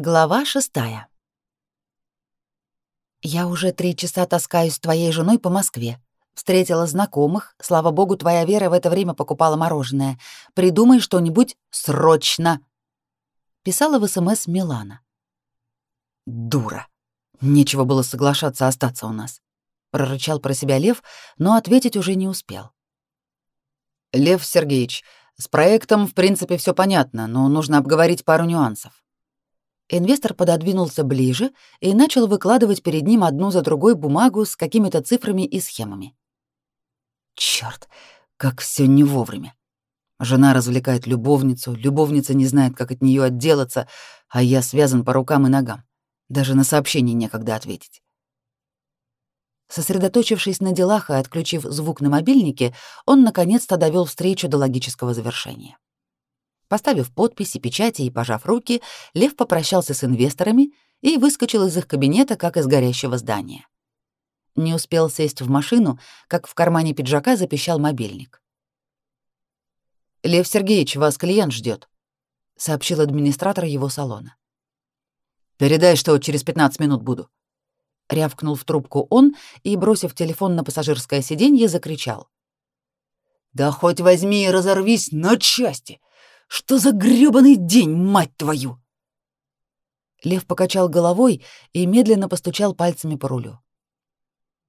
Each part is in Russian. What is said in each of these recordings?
Глава шестая. Я уже три часа таскаюсь с твоей женой по Москве. Встретила знакомых. Слава богу, твоя Вера в это время покупала мороженое. Придумай что-нибудь срочно. Писала в СМС Милана. Дура. Нечего было соглашаться остаться у нас. Прорычал про себя Лев, но ответить уже не успел. Лев Сергеевич, с проектом, в принципе, все понятно, но нужно обговорить пару нюансов. Инвестор пододвинулся ближе и начал выкладывать перед ним одну за другой бумагу с какими-то цифрами и схемами. Черт, как все не вовремя. Жена развлекает любовницу, любовница не знает, как от нее отделаться, а я связан по рукам и ногам. Даже на сообщение некогда ответить. Сосредоточившись на делах и отключив звук на мобильнике, он наконец-то довел встречу до логического завершения. Поставив подписи, печати и пожав руки, Лев попрощался с инвесторами и выскочил из их кабинета, как из горящего здания. Не успел сесть в машину, как в кармане пиджака запищал мобильник. «Лев Сергеевич, вас клиент ждет, сообщил администратор его салона. «Передай, что через 15 минут буду», — рявкнул в трубку он и, бросив телефон на пассажирское сиденье, закричал. «Да хоть возьми и разорвись на части! Что за грёбаный день, мать твою? Лев покачал головой и медленно постучал пальцами по рулю.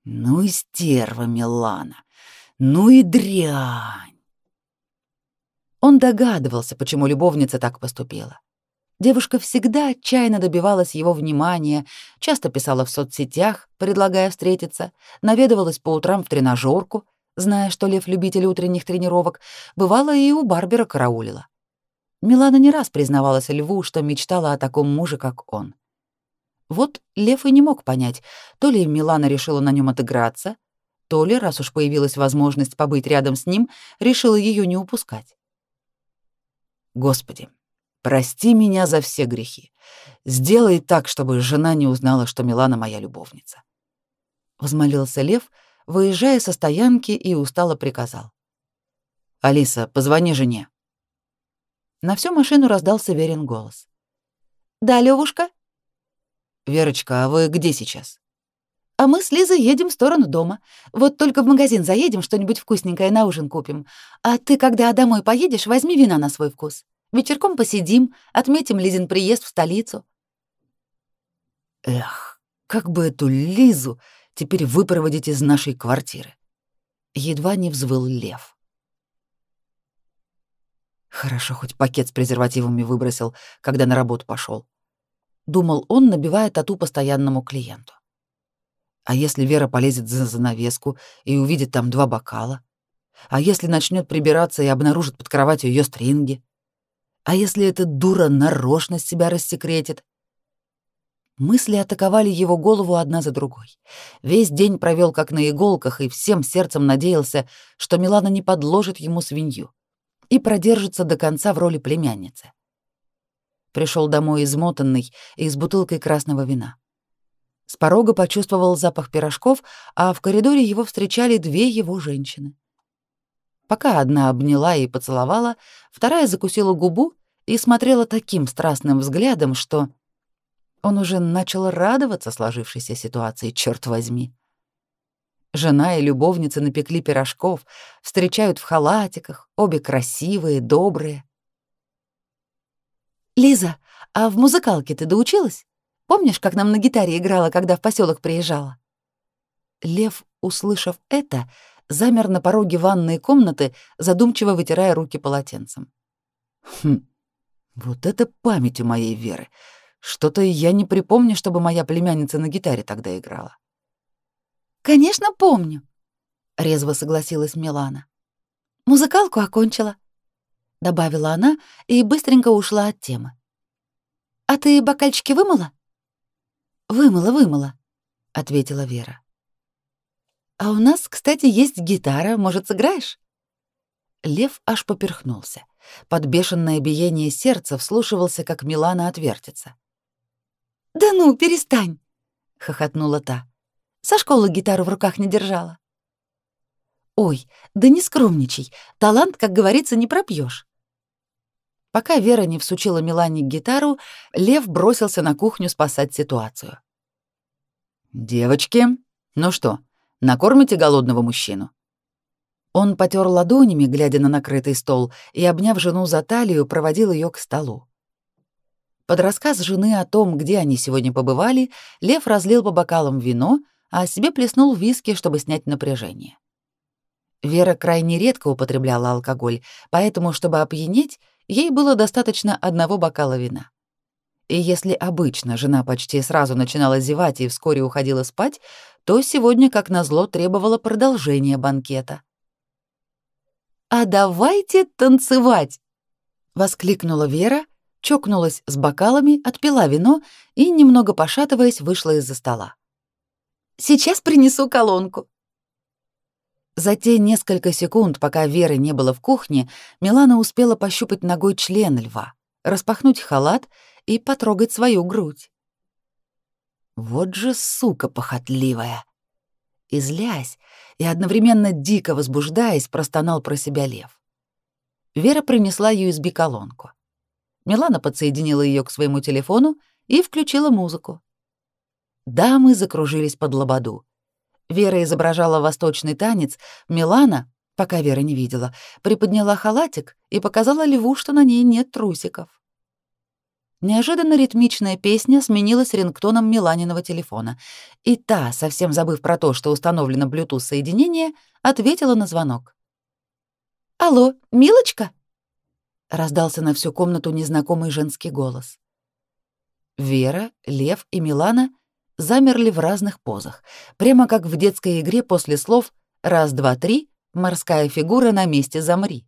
Ну и стерва Милана. Ну и дрянь. Он догадывался, почему любовница так поступила. Девушка всегда отчаянно добивалась его внимания, часто писала в соцсетях, предлагая встретиться, наведывалась по утрам в тренажерку, зная, что Лев любитель утренних тренировок, бывало и у Барбера караулила. Милана не раз признавалась Льву, что мечтала о таком муже, как он. Вот Лев и не мог понять, то ли Милана решила на нем отыграться, то ли, раз уж появилась возможность побыть рядом с ним, решила ее не упускать. Господи, прости меня за все грехи. Сделай так, чтобы жена не узнала, что Милана моя любовница. Возмолился Лев, выезжая со стоянки и устало приказал. Алиса, позвони жене. На всю машину раздался Верин голос. «Да, Левушка?» «Верочка, а вы где сейчас?» «А мы с Лизой едем в сторону дома. Вот только в магазин заедем, что-нибудь вкусненькое на ужин купим. А ты, когда домой поедешь, возьми вина на свой вкус. Вечерком посидим, отметим Лизин приезд в столицу». Эх, как бы эту Лизу теперь выпроводить из нашей квартиры. Едва не взвыл лев. Хорошо, хоть пакет с презервативами выбросил, когда на работу пошел. Думал он, набивая тату постоянному клиенту. А если Вера полезет за занавеску и увидит там два бокала? А если начнет прибираться и обнаружит под кроватью ее стринги? А если эта дура нарочно себя рассекретит? Мысли атаковали его голову одна за другой. Весь день провел как на иголках и всем сердцем надеялся, что Милана не подложит ему свинью и продержится до конца в роли племянницы. Пришел домой измотанный и с бутылкой красного вина. С порога почувствовал запах пирожков, а в коридоре его встречали две его женщины. Пока одна обняла и поцеловала, вторая закусила губу и смотрела таким страстным взглядом, что он уже начал радоваться сложившейся ситуации, черт возьми. Жена и любовница напекли пирожков, встречают в халатиках, обе красивые, добрые. «Лиза, а в музыкалке ты доучилась? Помнишь, как нам на гитаре играла, когда в поселок приезжала?» Лев, услышав это, замер на пороге ванной комнаты, задумчиво вытирая руки полотенцем. «Хм, вот это память у моей Веры. Что-то я не припомню, чтобы моя племянница на гитаре тогда играла». Конечно, помню, резво согласилась Милана. Музыкалку окончила, добавила она и быстренько ушла от темы. А ты бокальчики вымыла? Вымыла, вымыла, ответила Вера. А у нас, кстати, есть гитара, может, сыграешь? Лев аж поперхнулся. Под бешеное биение сердца вслушивался, как Милана отвертится. «Да ну, перестань!» — хохотнула та. Со школы гитару в руках не держала. Ой, да не скромничай. Талант, как говорится, не пропьешь. Пока Вера не всучила Милане гитару, Лев бросился на кухню спасать ситуацию. «Девочки, ну что, накормите голодного мужчину?» Он потер ладонями, глядя на накрытый стол, и, обняв жену за талию, проводил ее к столу. Под рассказ жены о том, где они сегодня побывали, Лев разлил по бокалам вино, а себе плеснул виски, чтобы снять напряжение. Вера крайне редко употребляла алкоголь, поэтому, чтобы опьянеть, ей было достаточно одного бокала вина. И если обычно жена почти сразу начинала зевать и вскоре уходила спать, то сегодня, как назло, требовала продолжения банкета. «А давайте танцевать!» — воскликнула Вера, чокнулась с бокалами, отпила вино и, немного пошатываясь, вышла из-за стола. «Сейчас принесу колонку». За те несколько секунд, пока Веры не было в кухне, Милана успела пощупать ногой член льва, распахнуть халат и потрогать свою грудь. Вот же сука похотливая! И злясь, и одновременно дико возбуждаясь, простонал про себя лев. Вера принесла USB-колонку. Милана подсоединила ее к своему телефону и включила музыку. Дамы закружились под лободу. Вера изображала восточный танец, Милана, пока Вера не видела, приподняла халатик и показала Льву, что на ней нет трусиков. Неожиданно ритмичная песня сменилась рингтоном Миланиного телефона, и та, совсем забыв про то, что установлено Bluetooth-соединение, ответила на звонок. «Алло, Милочка?» раздался на всю комнату незнакомый женский голос. Вера, Лев и Милана замерли в разных позах, прямо как в детской игре после слов «раз, два, три» морская фигура на месте замри.